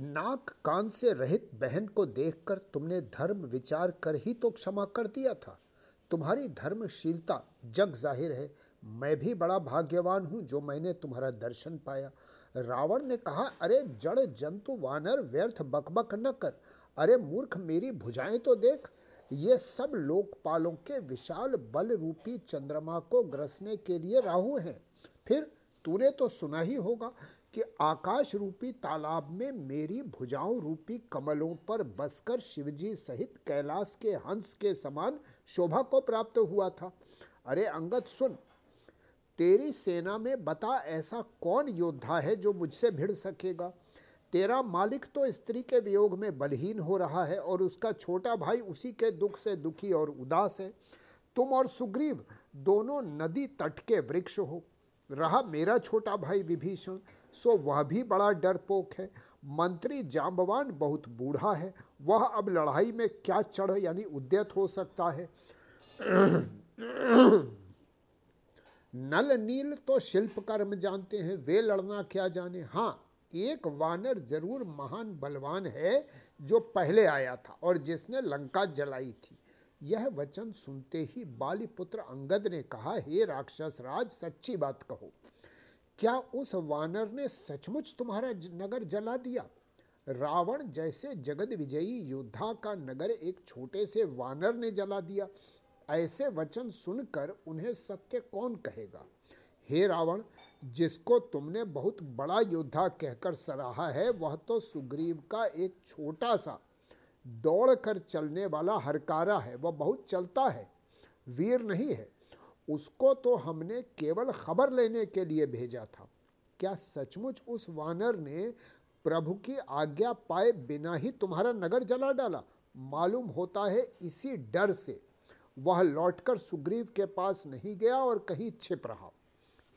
नाक कान से रहित बहन को देखकर तुमने धर्म विचार कर ही तो क्षमा कर दिया था। तुम्हारी धर्मशीलता जग ज़ाहिर है। मैं भी बड़ा भाग्यवान हूँ जो मैंने तुम्हारा दर्शन पाया। रावण ने कहा, अरे, जड़ जंतु वानर व्यर्थ बकबक न कर। अरे, मूर्ख, मेरी भुजाएँ तो देख। ये सब लोकपालों के विशाल बल रूपी चंद्रमा को ग्रसने के लिए राहु हैं। फिर तूने तो सुना ही होगा कि आकाश रूपी तालाब में मेरी भुजाओं रूपी कमलों पर बसकर शिवजी सहित कैलाश के हंस के समान शोभा को प्राप्त हुआ था। अरे अंगत सुन, तेरी सेना में बता ऐसा कौन योद्धा है जो मुझसे भिड़ सकेगा? तेरा मालिक तो स्त्री के वियोग में बलहीन हो रहा है और उसका छोटा भाई उसी के दुख से दुखी और उदास है। तुम और सुग्रीव दोनों नदी तट के वृक्ष हो। रहा मेरा छोटा भाई विभीषण। सो वह भी बड़ा डरपोक है। मंत्री जाम्बवान बहुत बूढ़ा है। वह अब लड़ाई में क्या चढ़ यानी उद्यत हो सकता है? नल नील तो शिल्प कर्म जानते हैं, वे लड़ना क्या जाने? हाँ एक वानर ज़रूर महान बलवान है जो पहले आया था और जिसने लंका जलाई थी। यह वचन सुनते ही बालीपुत्र अंगद ने कहा, हे राक्षस राज, सच्ची बात कहो क्या उस वानर ने सचमुच तुम्हारा नगर जला दिया? रावण जैसे जगत विजयी योद्धा का नगर एक छोटे से वानर ने जला दिया। ऐसे वचन सुनकर उन्हें सत्य कौन कहेगा? हे रावण, जिसको तुमने बहुत बड़ा योद्धा कहकर सराहा है, वह तो सुग्रीव का एक छोटा सा दौड़ कर चलने वाला हरकारा है। वह बहुत चलता है, वीर नहीं है। उसको तो हमने केवल खबर लेने के लिए भेजा था। क्या सचमुच उस वानर ने प्रभु की आज्ञा पाए बिना ही तुम्हारा नगर जला डाला? मालूम होता है इसी डर से। वह लौटकर सुग्रीव के पास नहीं गया और कहीं छिप रहा।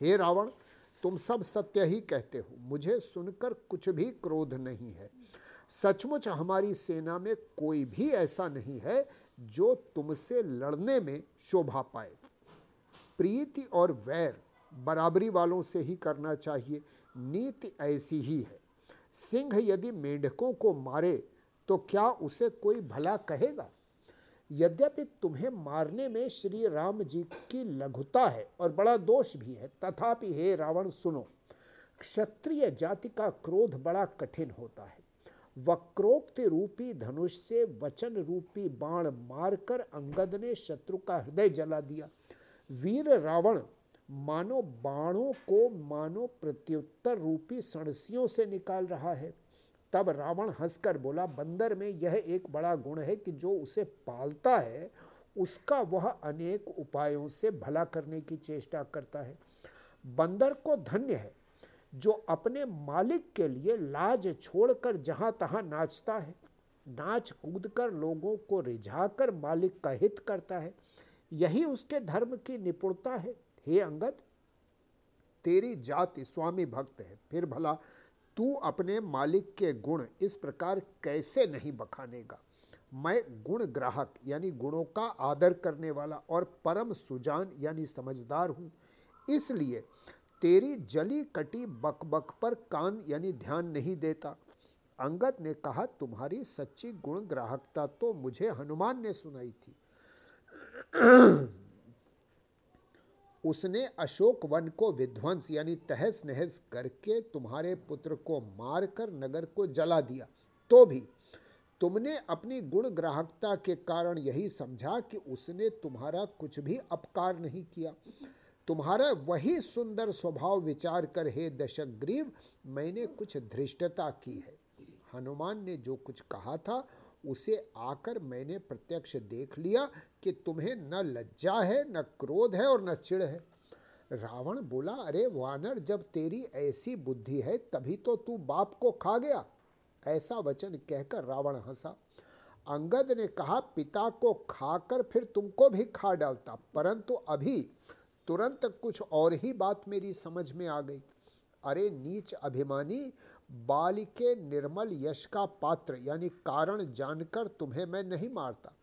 हे रावण, तुम सब सत्य ही कहते हो। मुझे सुनकर कुछ भी क्रोध नहीं है। सचमुच हमारी सेना में कोई भी ऐसा नहीं है जो तुमसे लड़ने में शोभा पाए। प्रीति और वैर बराबरी वालों से ही करना चाहिए। नीति ऐसी ही है। सिंह यदि मेंढकों को मारे तो क्या उसे कोई भला कहेगा? यद्यपि तुम्हें मारने में श्री राम जी की लघुता है और बड़ा दोष भी है, तथापि हे रावण सुनो, क्षत्रिय जाति का क्रोध बड़ा कठिन होता है। वक्रोक्ति रूपी धनुष से वचन रूपी बाण मारकर अंगद ने शत्रु का हृदय जला दिया। वीर रावण मानो बाणों को मानो प्रत्युत्तर रूपी सणसियों से निकाल रहा है। तब रावण हंसकर बोला, बंदर में यह एक बड़ा गुण है कि जो उसे पालता है, उसका वह अनेक उपायों से भला करने की चेष्टा करता है। बंदर को धन्य है, जो अपने मालिक के लिए लाज छोड़कर जहाँ तहां नाचता है। नाच कूद कर लोगों को रिझाकर मालिक का हित करता है। यही उसके धर्म की निपुणता है। हे अंगद, तेरी जाति स्वामी भक्त है। फिर भला तू अपने मालिक के गुण इस प्रकार कैसे नहीं बखानेगा? मैं गुण ग्राहक, यानी गुणों का आदर करने वाला और परम सुजान, यानी समझदार हूँ। इसलिए तेरी जली कटी बक बक पर कान, यानी ध्यान नहीं देता। अंगद ने कहा, तुम्हारी सच्ची गुण ग्राहकता तो मुझे हनुमान ने सुनाई थी। उसने अशोक वन को विध्वंस यानी तहस नहस करके तुम्हारे पुत्र को मारकर नगर को जला दिया। तो भी तुमने अपनी गुण ग्राहकता के कारण यही समझा कि उसने तुम्हारा कुछ भी अपकार नहीं किया। तुम्हारा वही सुंदर स्वभाव विचार कर, हे दशग्रीव, मैंने कुछ धृष्टता की है। हनुमान ने जो कुछ कहा था उसे आकर मैंने प्रत्यक्ष देख लिया कि तुम्हें न लज्जा है, न क्रोध है और न चिड़ है। रावण बोला, अरे वानर, जब तेरी ऐसी बुद्धि है, तभी तो तू बाप को खा गया। ऐसा वचन कहकर रावण हंसा। अंगद ने कहा, पिता को खाकर फिर तुमको भी खा डालता, परंतु अभी तुरंत कुछ और ही बात मेरी समझ में आ गई। अरे नीच अभिमानी बाल के निर्मल यश का पात्र, यानी कारण जानकर तुम्हें मैं नहीं मारता।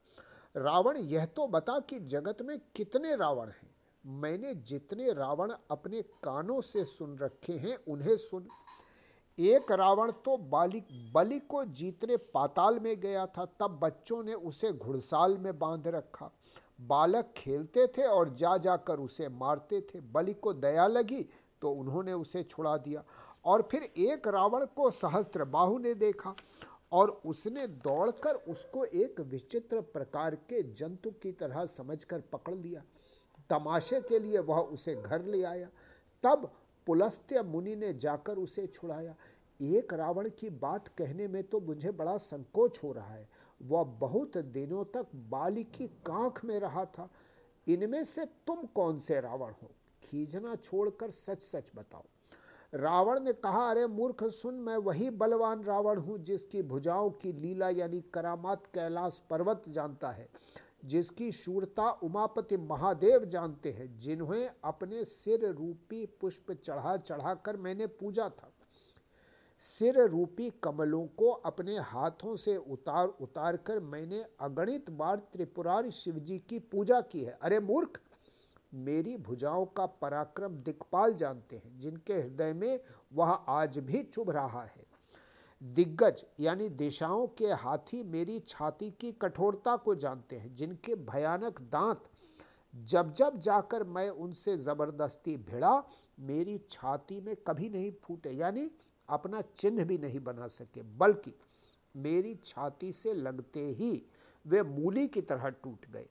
रावण, यह तो बता कि जगत में कितने रावण हैं। मैंने जितने रावण अपने कानों से सुन रखे हैं, उन्हें सुन। एक रावण तो बालिक, बलि को जीतने पाताल में गया था, तब बच्चों ने उसे घुड़साल में बाँध रखा। बालक खेलते थे और जा जाकर उसे मारते थे। बलि को दया लगी तो उन्होंने उसे छुड़ा दिया और फिर एक रावण को सहस्त्र बाहु ने देखा और उसने दौड़कर उसको एक विचित्र प्रकार के जंतु की तरह समझकर पकड़ लिया। तमाशे के लिए वह उसे घर ले आया। तब पुलस्त्य मुनि ने जाकर उसे छुड़ाया। एक रावण की बात कहने में तो मुझे बड़ा संकोच हो रहा है। वह बहुत दिनों तक बाली की कांख में रहा था। इनमें से तुम कौन से रावण हो? खींचना छोड़कर सच सच बताओ। रावण ने कहा, अरे मूर्ख, सुन, मैं वही बलवान रावण हूँ जिसकी भुजाओं की लीला यानी करामात कैलाश पर्वत जानता है, जिसकी शूरता उमापति महादेव जानते हैं, जिन्हें अपने सिर रूपी पुष्प चढ़ा चढ़ाकर मैंने पूजा था। सिर रूपी कमलों को अपने हाथों से उतार उतार कर मैंने अगणित बार त्रिपुरारी शिवजी की पूजा की है। अरे मूर्ख मेरी भुजाओं का पराक्रम दिक्पाल जानते हैं, जिनके हृदय में वह आज भी चुभ रहा है। दिग्गज यानी दिशाओं के हाथी मेरी छाती की कठोरता को जानते हैं, जिनके भयानक दांत, जब जब जाकर मैं उनसे ज़बरदस्ती भिड़ा, मेरी छाती में कभी नहीं फूटे, यानी अपना चिन्ह भी नहीं बना सके, बल्कि मेरी छाती से लगते ही वे मूली की तरह टूट गए।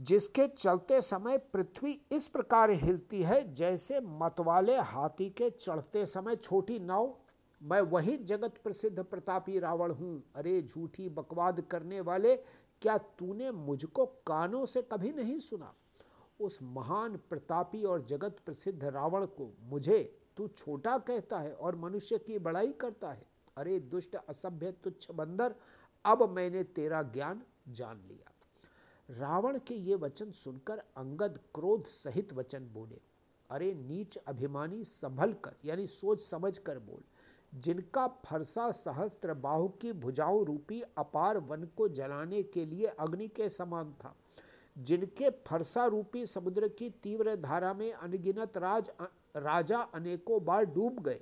जिसके चलते समय पृथ्वी इस प्रकार हिलती है जैसे मतवाले हाथी के चढ़ते समय छोटी नाव। मैं वही जगत प्रसिद्ध प्रतापी रावण हूँ। अरे झूठी बकवाद करने वाले, क्या तूने मुझको कानों से कभी नहीं सुना? उस महान प्रतापी और जगत प्रसिद्ध रावण को मुझे तू छोटा कहता है और मनुष्य की बड़ाई करता है। अरे दुष्ट, असभ्य, तुच्छ बंदर, अब मैंने तेरा ज्ञान जान लिया। रावण के ये वचन सुनकर अंगद क्रोध सहित वचन बोले। अरे नीच अभिमानी, संभल कर, यानी सोच समझ कर बोल। जिनका फरसा सहस्त्र बाहु की भुजाओं रूपी अपार वन को जलाने के लिए अग्नि के समान था। जिनके फरसा रूपी समुद्र की तीव्र धारा में अनगिनत राज, राजा अनेकों बार डूब गए।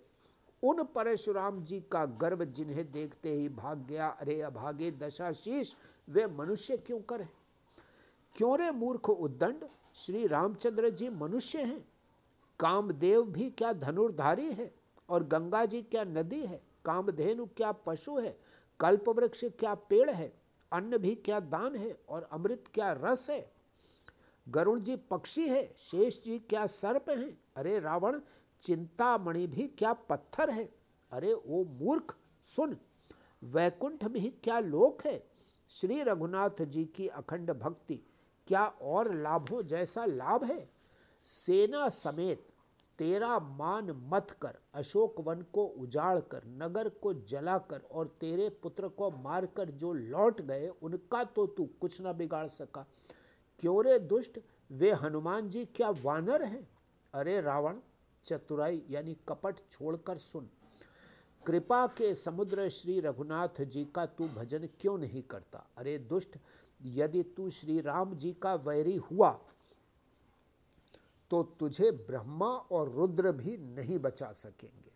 उन परशुराम जी का गर्व जिन्हें देखते ही भाग गया। अरे अभागे दशाशीष, वे मनुष्य क्यों करे क्यों रे मूर्ख उद्दंड? श्री रामचंद्र जी मनुष्य हैं। कामदेव भी क्या धनुर्धारी है? और गंगा जी क्या नदी है? कामधेनु क्या पशु है? कल्प वृक्ष क्या पेड़ है? अन्न भी क्या दान है? और अमृत क्या रस है? गरुण जी पक्षी है? शेष जी क्या सर्प हैं? अरे रावण, चिंतामणि भी क्या पत्थर है? अरे ओ मूर्ख, सुन। वैकुंठ भी क्या लोक है? श्री रघुनाथ जी की अखंड भक्ति। क्या और लाभों जैसा लाभ है? सेना समेत तेरा मान मत कर, अशोक वन को उजाड़ कर, नगर को जलाकर और तेरे पुत्र को मारकर जो लौट गए, उनका तो तू कुछ ना बिगाड़ सका। क्यों रे दुष्ट? वे हनुमान जी क्या वानर हैं? अरे रावण, चतुराई यानी कपट छोड़कर सुन। कृपा के समुद्र श्री रघुनाथ जी का तू भजन क्यों नहीं करता? अरे दुष्ट यदि तू श्री राम जी का वैरी हुआ तो तुझे ब्रह्मा और रुद्र भी नहीं बचा सकेंगे।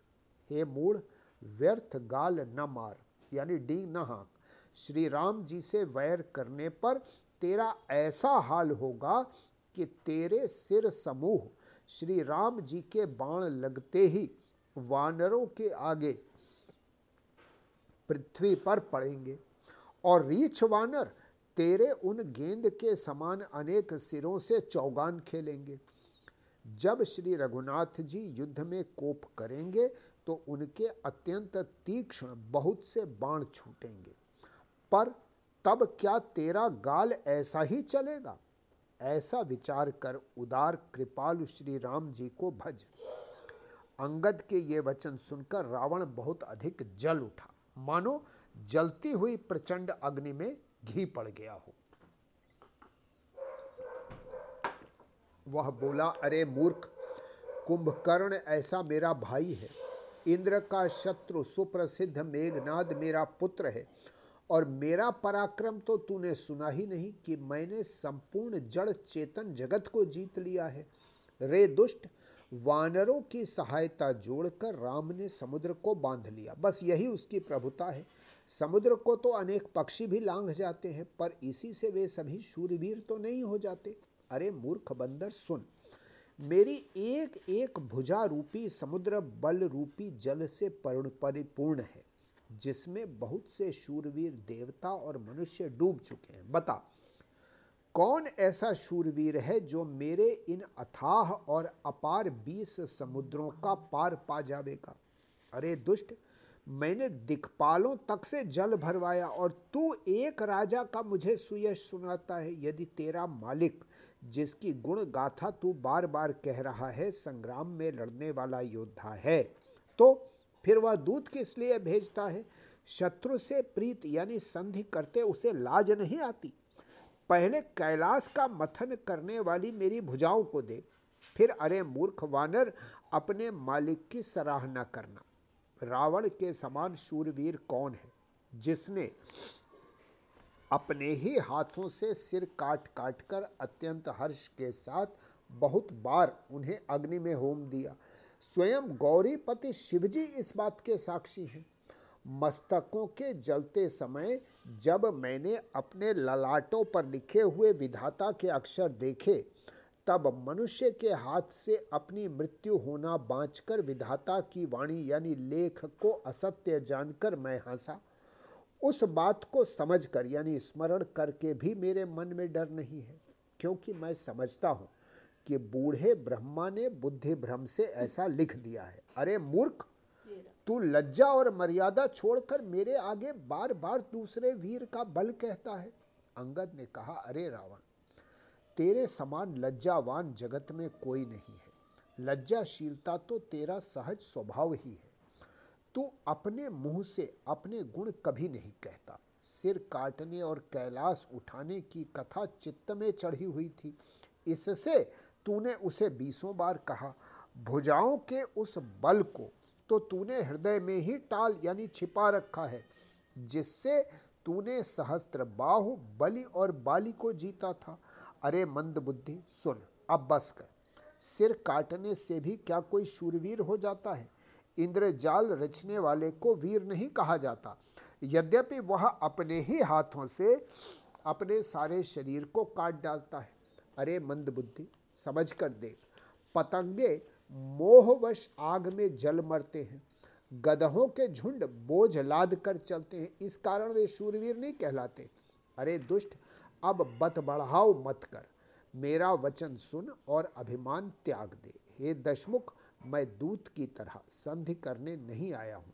हे मूढ़, व्यर्थ गाल न मार, यानी डी न श्री राम जी से वैर करने पर तेरा ऐसा हाल होगा कि तेरे सिर समूह श्री राम जी के बाण लगते ही वानरों के आगे पृथ्वी पर पड़ेंगे और रीछ वानर तेरे उन गेंद के समान अनेक सिरों से चौगान खेलेंगे। जब श्री रघुनाथ जी युद्ध में कोप करेंगे तो उनके अत्यंत तीक्ष्ण बहुत से बाण छूटेंगे। पर तब क्या तेरा गाल ऐसा ही चलेगा? ऐसा विचार कर उदार कृपालु श्री राम जी को भज। अंगद के ये वचन सुनकर रावण बहुत अधिक जल उठा। मानो जलती हुई प्रचंड अग्नि में घी पड़ गया हो। वह बोला, अरे मूर्ख, कुंभकर्ण ऐसा मेरा भाई है। इंद्र का शत्रु सुप्रसिद्ध मेघनाद मेरा पुत्र है और मेरा पराक्रम तो तूने सुना ही नहीं कि मैंने संपूर्ण जड़ चेतन जगत को जीत लिया है। रे दुष्ट, वानरों की सहायता जोड़कर राम ने समुद्र को बाँध लिया। बस यही उसकी प्रभुता है। समुद्र को तो अनेक पक्षी भी लांघ जाते हैं, पर इसी से वे सभी शूरवीर तो नहीं हो जाते। अरे मूर्ख बंदर, सुन। मेरी एक एक भुजा रूपी समुद्र बल रूपी जल से परिपूर्ण है, जिसमें बहुत से शूरवीर देवता और मनुष्य डूब चुके हैं। बता, कौन ऐसा शूरवीर है जो मेरे इन अथाह और अपार बीस समुद्रों का पार पा जावेगा? अरे दुष्ट मैंने दिक्पालों तक से जल भरवाया और तू एक राजा का मुझे सुयश सुनाता है, यदि तेरा मालिक, जिसकी गुण गाथा तू बार बार कह रहा है, संग्राम में लड़ने वाला योद्धा है। तो फिर वह दूत किस लिए भेजता है? शत्रु से प्रीत यानी संधि करते उसे लाज नहीं आती। पहले कैलाश का मथन करने वाली मेरी भुजाओं को दे, फिर अरे मूर्ख वानर, अपने मालिक की सराहना करना। रावण के समान शूरवीर कौन है? जिसने अपने ही हाथों से सिर काट काट कर अत्यंत हर्ष के साथ बहुत बार उन्हें अग्नि में होम दिया। स्वयं गौरीपति शिवजी इस बात के साक्षी हैं। मस्तकों के जलते समय जब मैंने अपने ललाटों पर लिखे हुए विधाता के अक्षर देखे तब मनुष्य के हाथ से अपनी मृत्यु होना बांचकर विधाता की वाणी यानी लेख को असत्य जानकर मैं हंसा। उस बात को समझकर यानी स्मरण करके भी मेरे मन में डर नहीं है, क्योंकि मैं समझता हूँ कि बूढ़े ब्रह्मा ने बुद्धि भ्रम से ऐसा लिख दिया है। अरे मूर्ख, तू लज्जा और मर्यादा छोड़कर मेरे आगे बार बार दूसरे वीर का बल कहता है। अंगद ने कहा, अरे रावण तेरे समान लज्जावान जगत में कोई नहीं है। लज्जाशीलता तो तेरा सहज स्वभाव ही है। तू अपने मुँह से अपने गुण कभी नहीं कहता। सिर काटने और कैलाश उठाने की कथा चित्त में चढ़ी हुई थी। इससे तूने उसे बीसों बार कहा, भुजाओं के उस बल को तो तूने हृदय में ही टाल यानी छिपा रखा है, जिससे तूने सहस्त्र बाहु, बलि और बाली को जीता था। अरे मंद बुद्धि, सुन, अब बस कर। सिर काटने से भी क्या कोई शूरवीर हो जाता है? इंद्रजाल रचने वाले को वीर नहीं कहा जाता। यद्यपि वह अपने ही हाथों से अपने सारे शरीर को काट डालता है। अरे मंद बुद्धि समझ कर देख। पतंगे मोहवश आग में जल मरते हैं। गधों के झुंड बोझ लाद कर चलते हैं। इस कारण वे शूरवीर नहीं कहलाते। अरे दुष्ट अब बत बढ़ाओ मत कर। मेरा वचन सुन और अभिमान त्याग दे। हे दशमुख, मैं दूत की तरह संधि करने नहीं आया हूँ।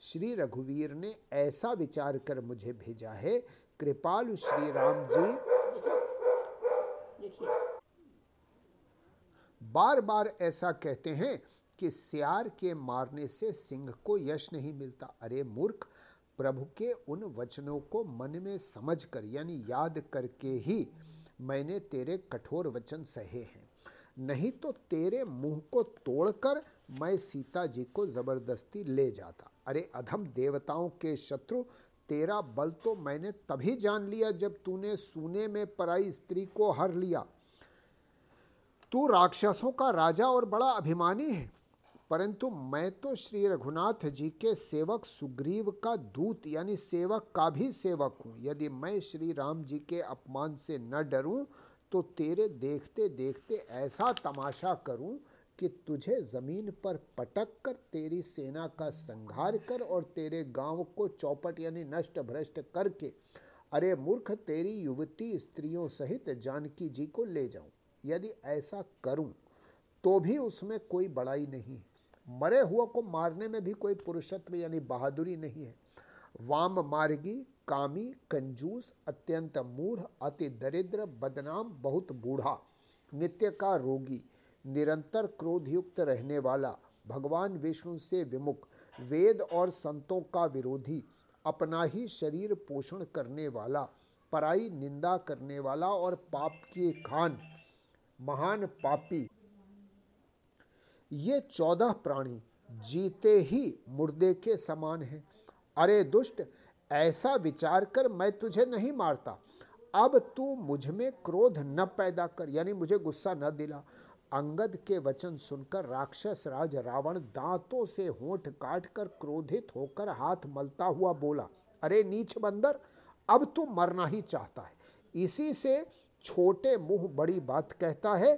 श्री रघुवीर ने ऐसा विचार कर मुझे भेजा है, कृपालु श्री राम जी। बार बार ऐसा कहते हैं कि सियार के मारने से सिंह को यश नहीं मिलता। अरे मूर्ख प्रभु के उन वचनों को मन में समझकर, यानी याद करके ही मैंने तेरे कठोर वचन सहे हैं। नहीं तो तेरे मुँह को तोड़कर मैं सीता जी को ज़बरदस्ती ले जाता। अरे अधम देवताओं के शत्रु, तेरा बल तो मैंने तभी जान लिया जब तूने सूने में पराई स्त्री को हर लिया। तू राक्षसों का राजा और बड़ा अभिमानी है। परंतु मैं तो श्री रघुनाथ जी के सेवक सुग्रीव का दूत, यानी सेवक का भी सेवक हूँ। यदि मैं श्री राम जी के अपमान से न डरूँ तो तेरे देखते देखते ऐसा तमाशा करूँ कि तुझे ज़मीन पर पटक कर तेरी सेना का संहार कर और तेरे गाँव को चौपट, यानी नष्ट भ्रष्ट करके, अरे मूर्ख, तेरी युवती स्त्रियों सहित जानकी जी को ले जाऊँ। यदि ऐसा करूँ तो भी उसमें कोई बड़ाई नहीं। मरे हुआ को मारने में भी कोई पुरुषत्व यानी बहादुरी नहीं है। वाम मार्गी, कामी, कंजूस, अत्यंत मूढ़, अति दरिद्र, बदनाम, बहुत बूढ़ा, नित्य का रोगी, निरंतर क्रोधयुक्त रहने वाला, भगवान विष्णु से विमुख, वेद और संतों का विरोधी, अपना ही शरीर पोषण करने वाला, पराई निंदा करने वाला और पाप के खान, महान पापी ये चौदह प्राणी जीते ही मुर्दे के समान हैं। अरे दुष्ट, ऐसा विचार कर मैं तुझे नहीं मारता। अब तू मुझमें क्रोध न पैदा कर, यानी मुझे गुस्सा न दिला। अंगद के वचन सुनकर राक्षस राज रावण दांतों से होठ काट कर क्रोधित होकर हाथ मलता हुआ बोला, अरे नीच बंदर, अब तू मरना ही चाहता है। इसी से छोटे मुँह बड़ी बात कहता है,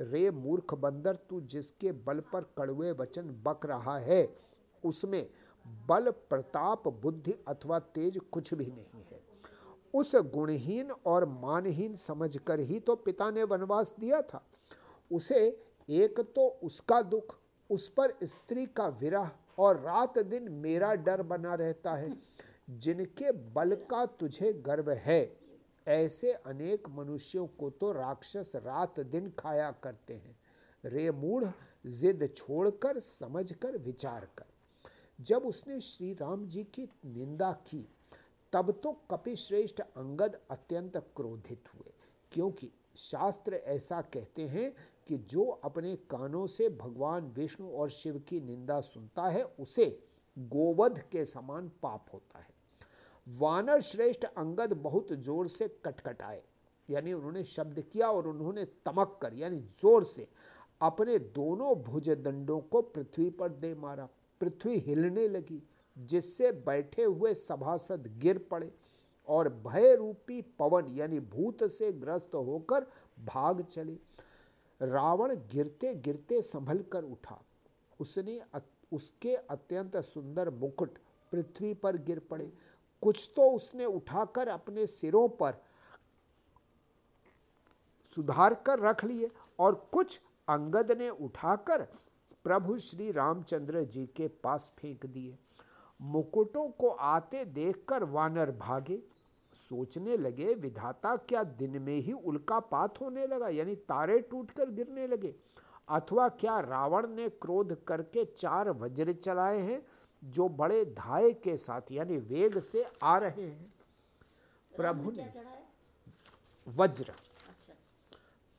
रे मूर्ख बंदर, तू जिसके बल पर कड़वे वचन बक रहा है, उसमें बल, प्रताप, बुद्धि अथवा तेज कुछ भी नहीं है। उस गुणहीन और मानहीन समझकर ही तो पिता ने वनवास दिया था। उसे एक तो उसका दुख, उस पर स्त्री का विरह और रात दिन मेरा डर बना रहता है। जिनके बल का तुझे गर्व है ऐसे अनेक मनुष्यों को तो राक्षस रात दिन खाया करते हैं। रे मूढ़, जिद छोड़कर, समझकर, विचार कर। जब उसने श्री राम जी की निंदा की, तब तो कपिश्रेष्ठ अंगद अत्यंत क्रोधित हुए, क्योंकि शास्त्र ऐसा कहते हैं कि जो अपने कानों से भगवान विष्णु और शिव की निंदा सुनता है, उसे गोवध के समान पाप होता है। वानर श्रेष्ठ अंगद बहुत ज़ोर से कटकटाए। यानी उन्होंने शब्द किया और उन्होंने तमक कर, यानी ज़ोर से अपने दोनों भुज दंडों को पृथ्वी पर दे मारा। पृथ्वी हिलने लगी, जिससे बैठे हुए सभासद गिर पड़े और भय रूपी पवन, यानी भूत से ग्रस्त होकर भाग चले। रावण गिरते गिरते संभल कर उठा। उसने उसके अत्यंत सुंदर मुकुट पृथ्वी पर गिर पड़े। कुछ तो उसने उठाकर अपने सिरों पर सुधार कर रख लिए और कुछ अंगद ने उठाकर प्रभु श्री रामचंद्र जी के पास फेंक दिए। मुकुटों को आते देखकर वानर भागे। सोचने लगे, विधाता क्या दिन में ही उल्का पात होने लगा, यानी तारे टूटकर गिरने लगे? अथवा क्या रावण ने क्रोध करके चार वज्र चलाए हैं? जो बड़े धाय के साथ यानी वेग से आ रहे हैं। प्रभु ने वज्र। अच्छा।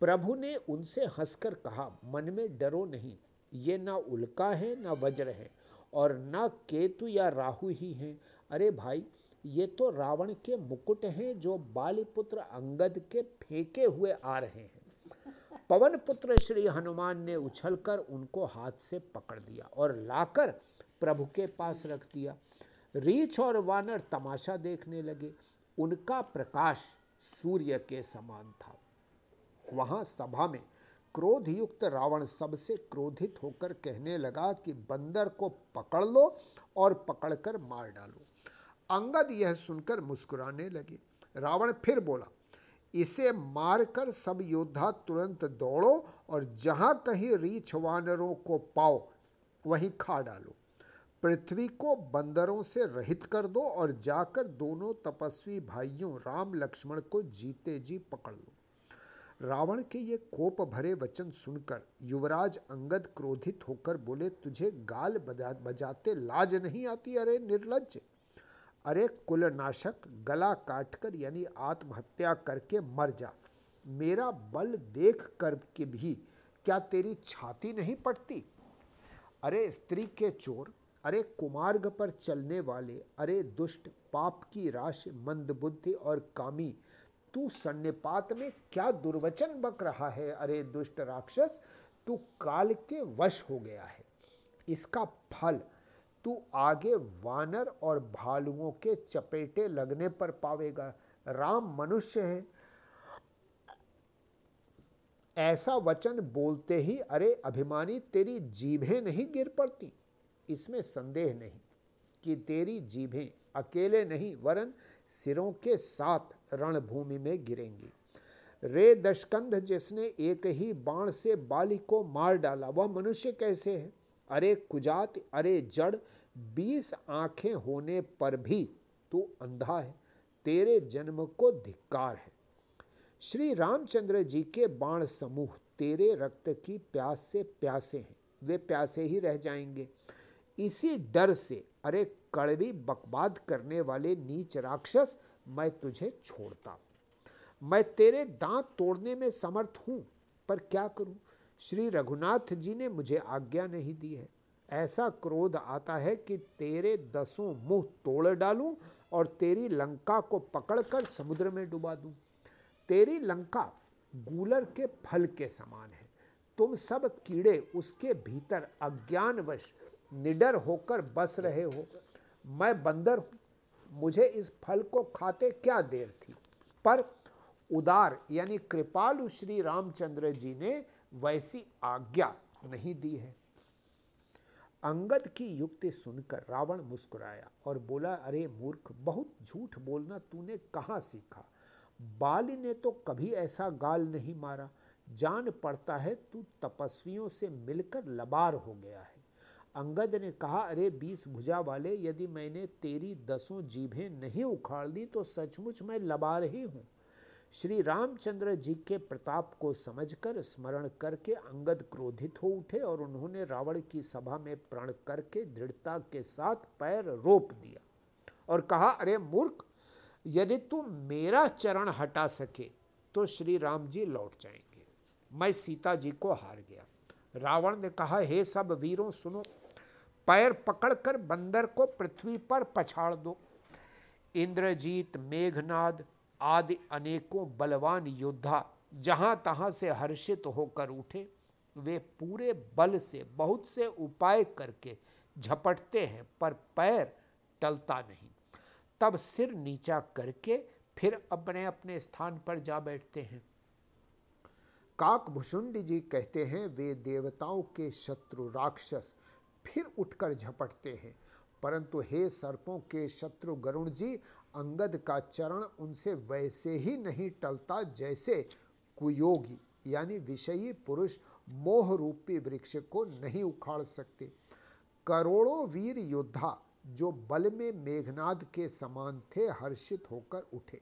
प्रभु ने उनसे हंसकर कहा मन में डरो नहीं ये ना उल्का है ना वज्र है और ना केतु या राहु ही हैं। अरे भाई ये तो रावण के मुकुट हैं जो बालीपुत्र अंगद के फेंके हुए आ रहे हैं। पवन पुत्र श्री हनुमान ने उछलकर उनको हाथ से पकड़ दिया और लाकर प्रभु के पास रख दिया। रीछ और वानर तमाशा देखने लगे। उनका प्रकाश सूर्य के समान था। वहाँ सभा में क्रोध युक्त रावण सबसे क्रोधित होकर कहने लगा कि बंदर को पकड़ लो और पकड़कर मार डालो। अंगद यह सुनकर मुस्कुराने लगे। रावण फिर बोला, इसे मारकर सब योद्धा तुरंत दौड़ो और जहाँ कहीं रीछ वानरों को पाओ, वहीं खा डालो। पृथ्वी को बंदरों से रहित कर दो और जाकर दोनों तपस्वी भाइयों राम लक्ष्मण को जीते जी पकड़ लो। रावण के ये कोप भरे वचन सुनकर युवराज अंगद क्रोधित होकर बोले, तुझे गाल बजा, बजाते लाज नहीं आती? अरे निर्लज। अरे कुलनाशक, गला काटकर यानी आत्महत्या करके मर जा। मेरा बल देख कर के भी क्या तेरी छाती नहीं पड़ती? अरे स्त्री के चोर अरे कुमार्ग पर चलने वाले, अरे दुष्ट, पाप की राशि, मंद बुद्धि और कामी, तू सन्निपात में क्या दुर्वचन बक रहा है? अरे दुष्ट राक्षस, तू काल के वश हो गया है। इसका फल, तू आगे वानर और भालुओं के चपेटे लगने पर पावेगा। राम मनुष्य है। ऐसा वचन बोलते ही, अरे अभिमानी, तेरी जीभें नहीं गिर पड़ती। इसमें संदेह नहीं कि तेरी जीभें अकेले नहीं, वरन सिरों के साथ रणभूमि में गिरेंगी। रे दशकंध जिसने एक ही बाण से बाली को मार डाला, वह मनुष्य कैसे है? अरे कुजात, अरे जड़, बीस आँखें होने पर भी तू अंधा है, तेरे जन्म को धिक्कार है। श्री रामचंद्र जी के बाण समूह तेरे रक्त की प्यास से प्यासे हैं, वे प्यासे ही रह जाएँगे। इसी डर से, अरे, कड़वी बकवाद करने वाले नीच राक्षस, मैं तुझे छोड़ता मैं तेरे दांत तोड़ने में समर्थ हूँ, पर क्या करूँ? श्री रघुनाथ जी ने मुझे आज्ञा नहीं दी है। ऐसा क्रोध आता है कि तेरे दसों मुँह तोड़ डालूं और तेरी लंका को पकड़कर समुद्र में डुबा दूँ। तेरी लंका गूलर के फल के समान है। तुम सब कीड़े उसके भीतर अज्ञानवश निडर होकर बस रहे हो। मैं बंदर हूँ। मुझे इस फल को खाते क्या देर थी? पर उदार यानी कृपालु श्री रामचंद्र जी ने वैसी आज्ञा नहीं दी है। अंगद की युक्ति सुनकर रावण मुस्कुराया और बोला, अरे मूर्ख, बहुत झूठ बोलना तूने कहाँ सीखा? बाल ने तो कभी ऐसा गाल नहीं मारा। जान पड़ता है तू तपस्वियों से मिलकर लबार हो गया है। अंगद ने कहा, अरे, बीस भुजा वाले, यदि मैंने तेरी दसों जीभें नहीं उखाड़ दी तो सचमुच मैं लबार ही हूँ श्री रामचंद्र जी के प्रताप को समझकर स्मरण करके अंगद क्रोधित हो उठे और उन्होंने रावण की सभा में प्रण करके दृढ़ता के साथ पैर रोप दिया और कहा, अरे, मूर्ख, यदि तू मेरा चरण हटा सके तो श्री राम जी लौट जाएँगे। मैं सीता जी को हार गया। रावण ने कहा, हे सब वीरों, सुनो पैर पकड़कर बंदर को पृथ्वी पर पछाड़ दो। इंद्रजीत, मेघनाद आदि अनेकों बलवान योद्धा जहाँ तहां से हर्षित होकर उठे, वे पूरे बल से, बहुत से उपाय करके झपटते हैं, पर पैर टलता नहीं। तब सिर नीचा करके फिर अपने अपने स्थान पर जा बैठते हैं। काक भुषुंडी जी कहते हैं, वे देवताओं के शत्रु राक्षस फिर उठकर झपटते हैं। परंतु हे सर्पों के शत्रु गरुण जी, अंगद का चरण उनसे वैसे ही नहीं टलता जैसे कुयोगी, यानी विषयी पुरुष मोह रूपी वृक्ष को नहीं उखाड़ सकते। करोड़ों वीर योद्धा जो बल में मेघनाद के समान थे, हर्षित होकर उठे।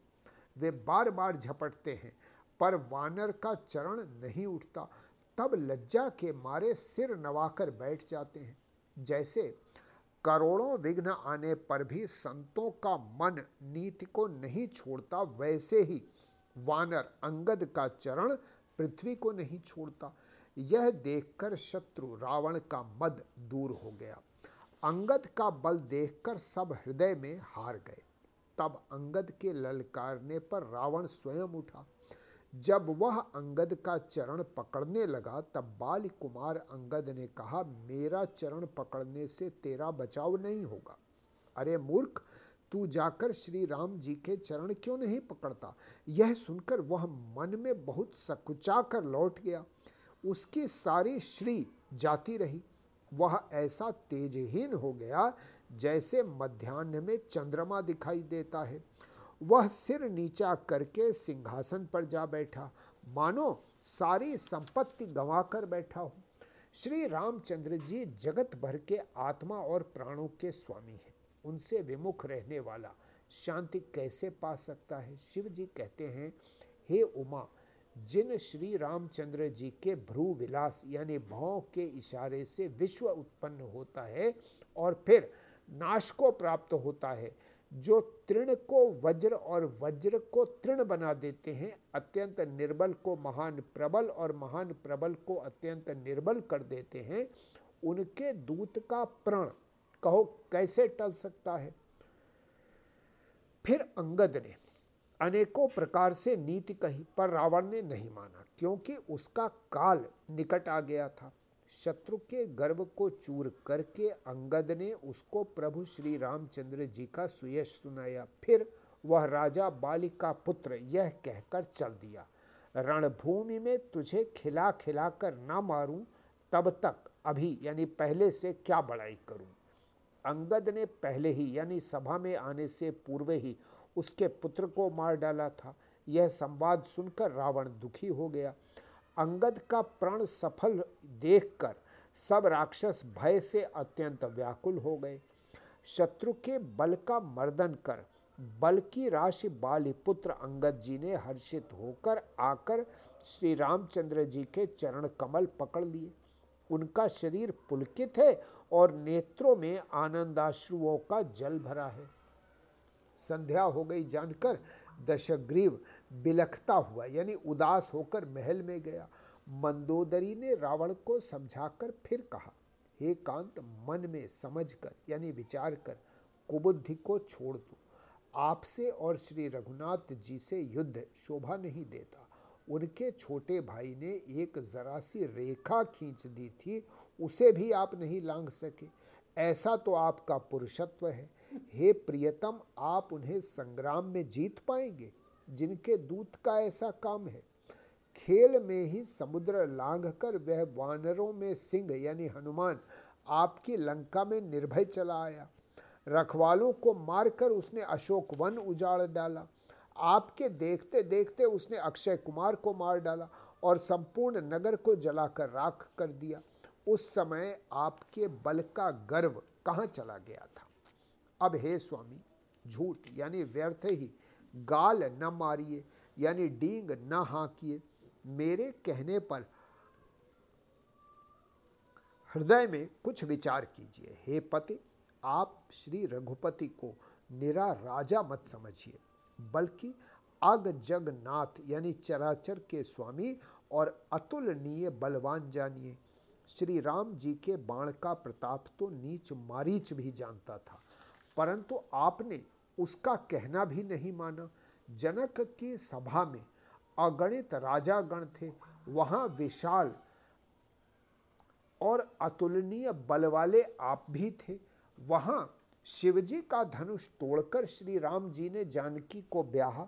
वे बार बार झपटते हैं, पर वानर का चरण नहीं उठता। तब लज्जा के मारे सिर नवाकर बैठ जाते हैं। जैसे करोड़ों विघ्न आने पर भी संतों का मन नीति को नहीं छोड़ता, वैसे ही वानर अंगद का चरण पृथ्वी को नहीं छोड़ता। यह देखकर शत्रु रावण का मद दूर हो गया। अंगद का बल देखकर सब हृदय में हार गए। तब अंगद के ललकारने पर रावण स्वयं उठा। जब वह अंगद का चरण पकड़ने लगा, तब बाल कुमार अंगद ने कहा, मेरा चरण पकड़ने से तेरा बचाव नहीं होगा। अरे मूर्ख, तू जाकर श्री राम जी के चरण क्यों नहीं पकड़ता? यह सुनकर वह मन में बहुत सकुचा कर लौट गया। उसकी सारी श्री जाती रही। वह ऐसा तेजहीन हो गया जैसे मध्यान्ह में चंद्रमा दिखाई देता है। वह सिर नीचा करके सिंहासन पर जा बैठा। मानो सारी संपत्ति गंवा कर बैठा हो। श्री रामचंद्र जी जगत भर के आत्मा और प्राणों के स्वामी हैं। उनसे विमुख रहने वाला शांति कैसे पा सकता है? शिव जी कहते हैं, हे उमा, जिन श्री रामचंद्र जी के भ्रू विलास यानी भाव के इशारे से विश्व उत्पन्न होता है और फिर नाश को प्राप्त होता है जो तृण को वज्र और वज्र को तृण बना देते हैं, अत्यंत निर्बल को महान प्रबल और महान प्रबल को अत्यंत निर्बल कर देते हैं, उनके दूत का प्रण। कहो, कैसे टल सकता है? फिर अंगद ने अनेकों प्रकार से नीति कही, पर रावण ने नहीं माना, क्योंकि उसका काल निकट आ गया था। शत्रु के गर्व को चूर करके अंगद ने उसको प्रभु श्री रामचंद्र जी का सुयश सुनाया। फिर वह राजा बाली का पुत्र यह कहकर चल दिया, रणभूमि में तुझे खिला खिला कर ना मारूं, तब तक अभी यानी पहले से क्या बड़ाई करूँ? अंगद ने पहले ही यानी सभा में आने से पूर्व ही उसके पुत्र को मार डाला था। यह संवाद सुनकर रावण दुखी हो गया। अंगद का प्रण सफल देखकर सब राक्षस भय से अत्यंत व्याकुल हो गए। शत्रु के बल का मर्दन कर बल की राशि बालिपुत्र अंगद जी ने हर्षित होकर आकर श्री रामचंद्र जी के चरण कमल पकड़ लिए। उनका शरीर पुलकित है और नेत्रों में आनंदाश्रुओं का जल भरा है। संध्या हो गई जानकर दशग्रीव बिलखता हुआ, यानी उदास होकर महल में गया। मंदोदरी ने रावण को समझाकर फिर कहा, हे कांत, मन में समझकर, यानी विचार कर, कुबुद्धि को छोड़ दो। आपसे और श्री रघुनाथ जी से युद्ध शोभा नहीं देता। उनके छोटे भाई ने एक जरा सी रेखा खींच दी थी, उसे भी आप नहीं लांग सके। ऐसा तो आपका पुरुषत्व है। हे प्रियतम, आप उन्हें संग्राम में जीत पाएँगे। जिनके दूत का ऐसा काम है खेल में ही समुद्र लांघ कर वह वानरों में सिंह, यानी हनुमान, आपकी लंका में निर्भय चला आया। रखवालों को मारकर उसने अशोक वन उजाड़ डाला। आपके देखते देखते उसने अक्षय कुमार को मार डाला और संपूर्ण नगर को जलाकर राख कर दिया। उस समय आपके बल का गर्व कहाँ चला गया था? अब हे स्वामी, झूठ, यानी व्यर्थ ही, गाल न मारिए, यानी डींग न हाँकिए। मेरे कहने पर हृदय में कुछ विचार कीजिए। हे पति, आप श्री रघुपति को निरा राजा मत समझिए, बल्कि अग जगनाथ यानी चराचर के स्वामी और अतुलनीय बलवान जानिए। श्री राम जी के बाण का प्रताप तो नीच मारीच भी जानता था, परंतु आपने उसका कहना भी नहीं माना। जनक की सभा में अगणित राजागण थे। वहाँ विशाल और अतुलनीय बल वाले आप भी थे। वहाँ शिवजी का धनुष तोड़कर श्री राम जी ने जानकी को ब्याहा।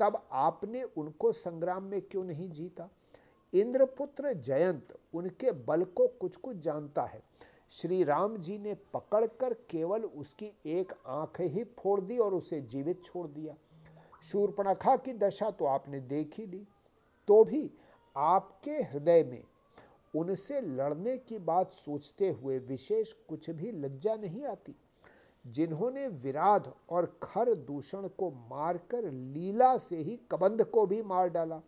तब आपने उनको संग्राम में क्यों नहीं जीता? इंद्रपुत्र जयंत उनके बल को कुछ कुछ जानता है। श्री राम जी ने पकड़कर केवल उसकी एक आँख ही फोड़ दी और उसे जीवित छोड़ दिया। शूर्पणखा की दशा तो आपने देख ही ली तो भी आपके हृदय में उनसे लड़ने की बात सोचते हुए विशेष कुछ भी लज्जा नहीं आती। जिन्होंने विराध और खर दूषण को मारकर लीला से ही कबंध को भी मार डाला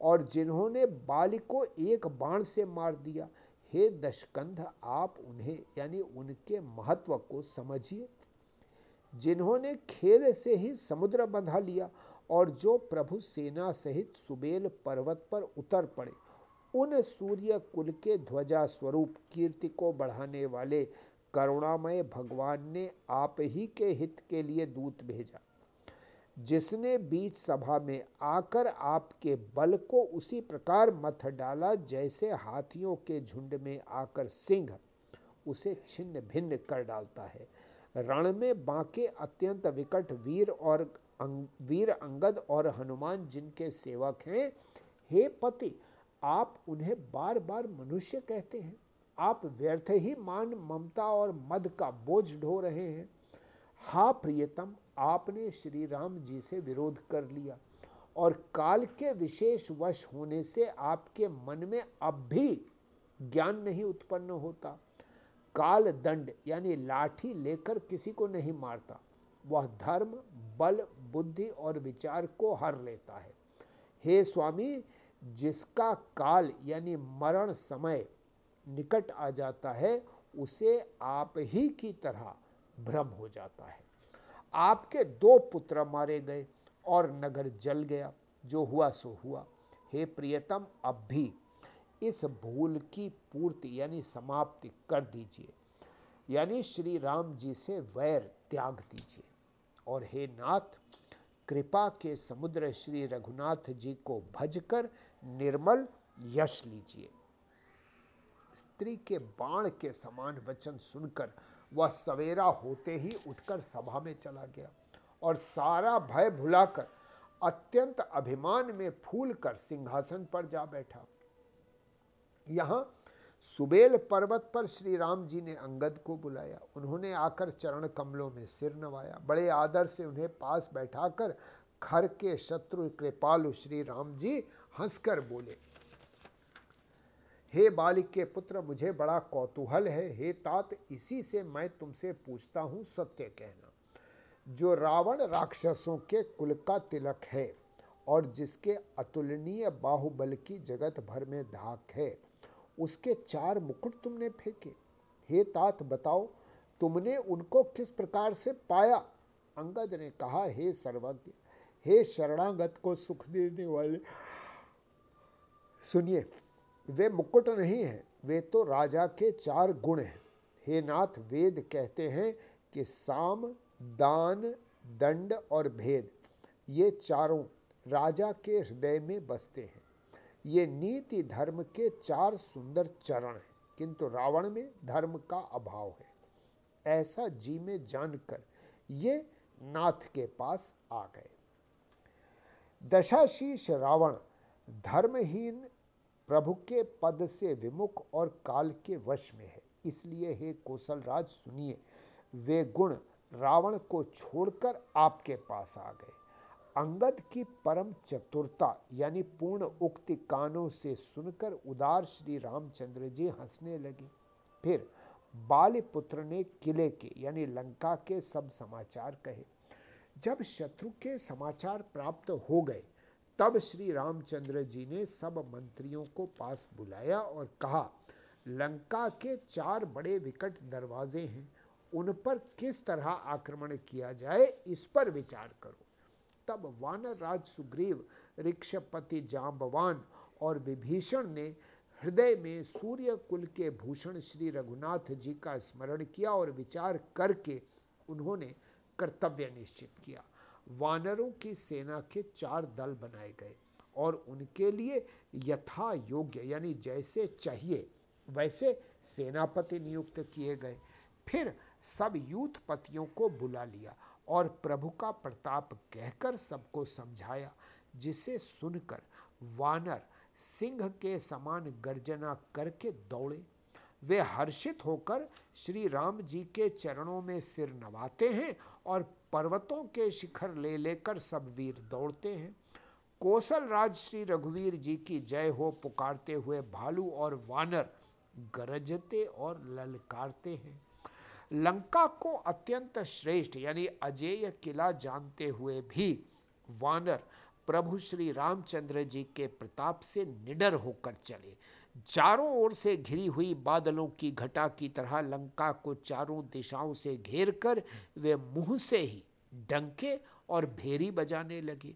और जिन्होंने बाल को एक बाण से मार दिया, हे दशकंध, आप उन्हें, यानी उनके महत्व को समझिए। जिन्होंने खेल से ही समुद्र बंधा लिया और जो प्रभु सेना सहित सुबेल पर्वत पर उतर पड़े, उन सूर्य कुल के ध्वजा स्वरूप कीर्ति को बढ़ाने वाले करुणामय भगवान ने आप ही के हित के लिए दूत भेजा। जिसने बीच सभा में आकर आपके बल को उसी प्रकार मथ डाला जैसे हाथियों के झुंड में आकर सिंह उसे छिन्न भिन्न कर डालता है। रण में बांके अत्यंत विकट वीर और अंग, वीर अंगद और हनुमान जिनके सेवक हैं। हे पति आप उन्हें बार बार मनुष्य कहते हैं। आप व्यर्थ ही मान ममता और मद का बोझ ढो रहे हैं। हा प्रियतम आपने श्री राम जी से विरोध कर लिया और काल के विशेष वश होने से आपके मन में अब भी ज्ञान नहीं उत्पन्न होता। काल दंड यानी लाठी लेकर किसी को नहीं मारता। वह धर्म, बल, बुद्धि और विचार को हर लेता है। हे स्वामी, जिसका काल, यानी मरण समय, निकट आ जाता है, उसे आप ही की तरह भ्रम हो जाता है। आपके दो पुत्र मारे गए और नगर जल गया। जो हुआ, सो हुआ। हे प्रियतम, अब भी इस भूल की पूर्ति यानी समाप्ति कर दीजिए। यानी श्री राम जी से वैर त्याग दीजिए। और हे नाथ, कृपा के समुद्र श्री रघुनाथ जी को भजकर निर्मल यश लीजिए। स्त्री के बाण के समान वचन सुनकर वह सवेरा होते ही उठकर सभा में चला गया और सारा भय भुलाकर अत्यंत अभिमान में फूल कर सिंहासन पर जा बैठा। यहाँ सुबेल पर्वत पर श्री राम जी ने अंगद को बुलाया। उन्होंने आकर चरण कमलों में सिर नवाया। बड़े आदर से उन्हें पास बैठाकर खर के शत्रु कृपालु श्री राम जी हंसकर बोले, हे बालिक के पुत्र, मुझे बड़ा कौतूहल है। हे तात, इसी से मैं तुमसे पूछता हूँ सत्य कहना। जो रावण राक्षसों के कुल का तिलक है और जिसके अतुलनीय बाहुबल की जगत भर में धाक है उसके चार मुकुट तुमने फेंके। हे तात, बताओ, तुमने उनको किस प्रकार से पाया? अंगद ने कहा, हे सर्वज्ञ, हे शरणागत को सुख देने वाले, सुनिए, वे मुकुट नहीं हैं, वे तो राजा के चार गुण हैं। हे नाथ, वेद कहते हैं कि साम, दान, दंड और भेद, ये चारों राजा के हृदय में बसते हैं। ये नीति धर्म के चार सुंदर चरण हैं, किंतु रावण में धर्म का अभाव है। ऐसा जी में जानकर ये नाथ के पास आ गए। दशाशीष रावण धर्महीन प्रभु के पद से विमुख और काल के वश में है। इसलिए हे कौशल राज सुनिए, वे गुण रावण को छोड़कर आपके पास आ गए। अंगद की परम चतुरता, यानी पूर्ण उक्ति कानों से सुनकर उदार श्री रामचंद्र जी हंसने लगे। फिर बालिपुत्र ने किले के, यानी लंका के सब समाचार कहे। जब शत्रु के समाचार प्राप्त हो गए, तब श्री रामचंद्र जी ने सब मंत्रियों को पास बुलाया और कहा, लंका के चार बड़े विकट दरवाजे हैं, उन पर किस तरह आक्रमण किया जाए, इस पर विचार करो। तब वानर राज सुग्रीव ऋक्षपति जाम्बवान और विभीषण ने हृदय में सूर्य कुल के भूषण श्री रघुनाथ जी का स्मरण किया और विचार करके उन्होंने कर्तव्य निश्चित किया। वानरों की सेना के चार दल बनाए गए और उनके लिए यथा योग्य, यानी जैसे चाहिए, वैसे सेनापति नियुक्त किए गए। फिर सब यूथपतियों को बुला लिया और प्रभु का प्रताप कहकर सबको समझाया, जिसे सुनकर वानर सिंह के समान गर्जना करके दौड़े। वे हर्षित होकर श्री राम जी के चरणों में सिर नवाते हैं और पर्वतों के शिखर ले लेकर सब वीर दौड़ते हैं। कौशल राज श्री रघुवीर जी की जय हो पुकारते हुए भालू और वानर गरजते और ललकारते हैं। लंका को अत्यंत श्रेष्ठ, यानी अजेय किला जानते हुए भी वानर प्रभु श्री रामचंद्र जी के प्रताप से निडर होकर चले। चारों ओर से घिरी हुई बादलों की घटा की तरह लंका को चारों दिशाओं से घेर कर वे मुँह से ही डंके और भेरी बजाने लगे।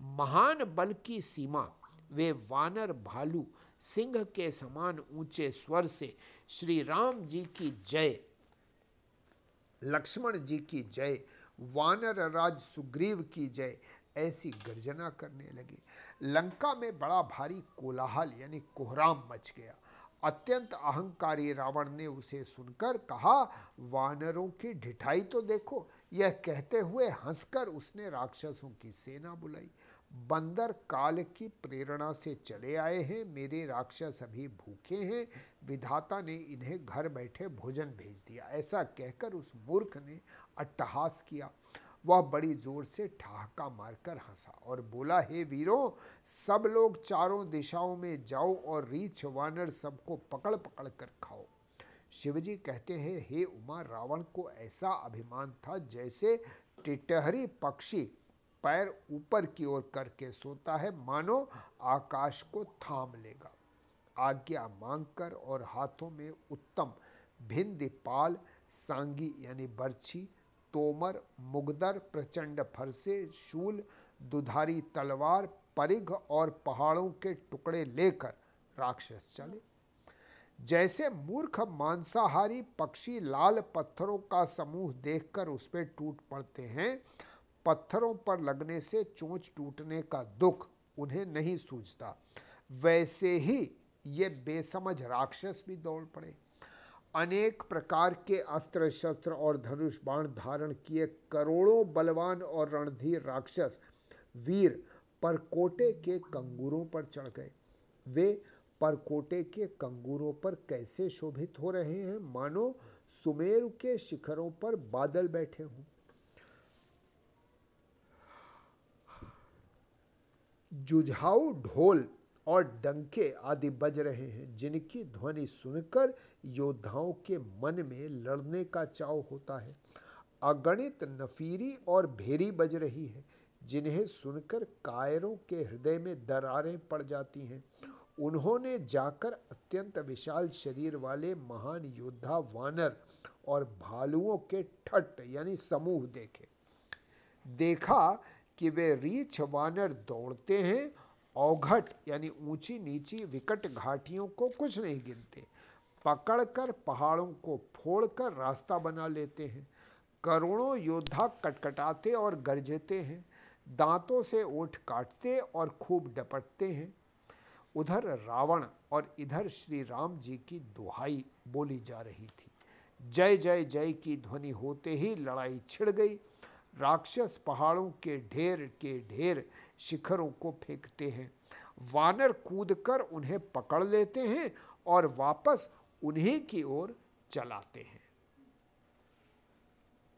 महान बल की सीमा वे वानर भालू सिंह के समान ऊँचे स्वर से श्री राम जी की जय लक्ष्मण जी की जय, वानर राज सुग्रीव की जय, ऐसी गर्जना करने लगे। लंका में बड़ा भारी कोलाहल यानी कोहराम मच गया। अत्यंत अहंकारी रावण ने उसे सुनकर कहा, वानरों की ढिठाई तो देखो। यह कहते हुए हंसकर उसने राक्षसों की सेना बुलाई। बंदर काल की प्रेरणा से चले आए हैं, मेरे राक्षस अभी भूखे हैं। विधाता ने इन्हें घर बैठे भोजन भेज दिया। ऐसा कहकर उस मूर्ख ने अट्टहास किया। वह बड़ी ज़ोर से ठहाका मारकर हंसा और बोला, हे वीरों, सब लोग चारों दिशाओं में जाओ और रीछ वानर सबको पकड़ पकड़ कर खाओ। शिवजी कहते हैं, हे उमा, रावण को ऐसा अभिमान था जैसे टिटहरी पक्षी पैर ऊपर की ओर करके सोता है, मानो आकाश को थाम लेगा। आज्ञा मांगकर और हाथों में उत्तम भिंद पाल, सांगी यानी बर्छी, तोमर, मुगदर, प्रचंड फरसे, शूल, दुधारी तलवार, परिघ और पहाड़ों के टुकड़े लेकर राक्षस चले। जैसे मूर्ख मांसाहारी पक्षी लाल पत्थरों का समूह देखकर उस पर टूट पड़ते हैं पत्थरों पर लगने से चोंच टूटने का दुख उन्हें नहीं सूझता। वैसे ही ये बेसमझ राक्षस भी दौड़ पड़े। अनेक प्रकार के अस्त्र शस्त्र और धनुष बाण धारण किए करोड़ों बलवान और रणधीर राक्षस वीर परकोटे के कंगूरों पर चढ़ गए। वे परकोटे के कंगूरों पर कैसे शोभित हो रहे हैं? मानो सुमेरु के शिखरों पर बादल बैठे हों। जुझाऊ ढोल और डंके आदि बज रहे हैं, जिनकी ध्वनि सुनकर योद्धाओं के मन में लड़ने का चाव होता है। अगणित नफीरी और भेरी बज रही है, जिन्हें सुनकर कायरों के हृदय में दरारें पड़ जाती हैं। उन्होंने जाकर अत्यंत विशाल शरीर वाले महान योद्धा वानर और भालुओं के ठट यानी समूह देखे। देखा कि वे रीछ वानर दौड़ते हैं औघट यानी ऊँची नीची विकट घाटियों को कुछ नहीं गिनते। पकड़कर पहाड़ों को फोड़कर रास्ता बना लेते हैं। करोड़ों योद्धा कटकटाते और गरजते हैं। दांतों से ओठ काटते और खूब डपटते हैं। उधर रावण और इधर श्री राम जी की दुहाई बोली जा रही थी। जय जय जय की ध्वनि होते ही लड़ाई छिड़ गई। राक्षस पहाड़ों के ढेर के ढेर शिखरों को फेंकते हैं। वानर कूदकर उन्हें पकड़ लेते हैं और वापस उन्हीं की ओर चलाते हैं।